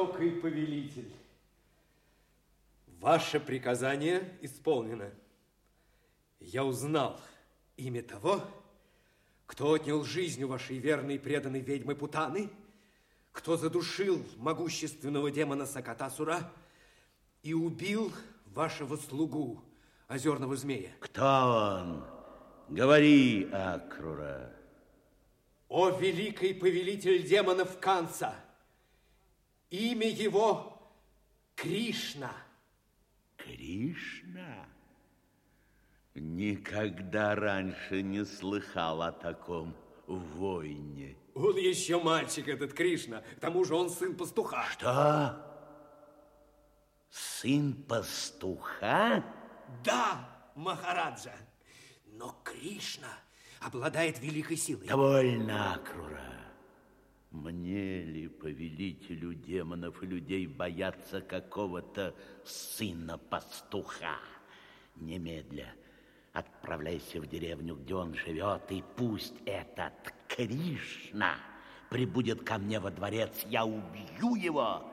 высокий повелитель, ваше приказание исполнено. Я узнал имя того, кто отнял жизнь у вашей верной и преданной ведьмы Путаны, кто задушил могущественного демона Сакатасура и убил вашего слугу, озерного змея. Кто он? Говори, Акрура. О, великий повелитель демонов Канца! Имя его Кришна. Кришна? Никогда раньше не слыхал о таком войне. Он еще мальчик, этот Кришна. К тому же он сын пастуха. Что? Сын пастуха? Да, Махараджа. Но Кришна обладает великой силой. Довольно, Акрура. Мне повелителю демонов и людей, бояться какого-то сына пастуха? Немедля отправляйся в деревню, где он живет, и пусть этот Кришна прибудет ко мне во дворец. Я убью его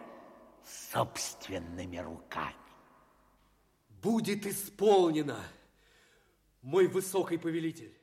собственными руками. Будет исполнено, мой высокий повелитель.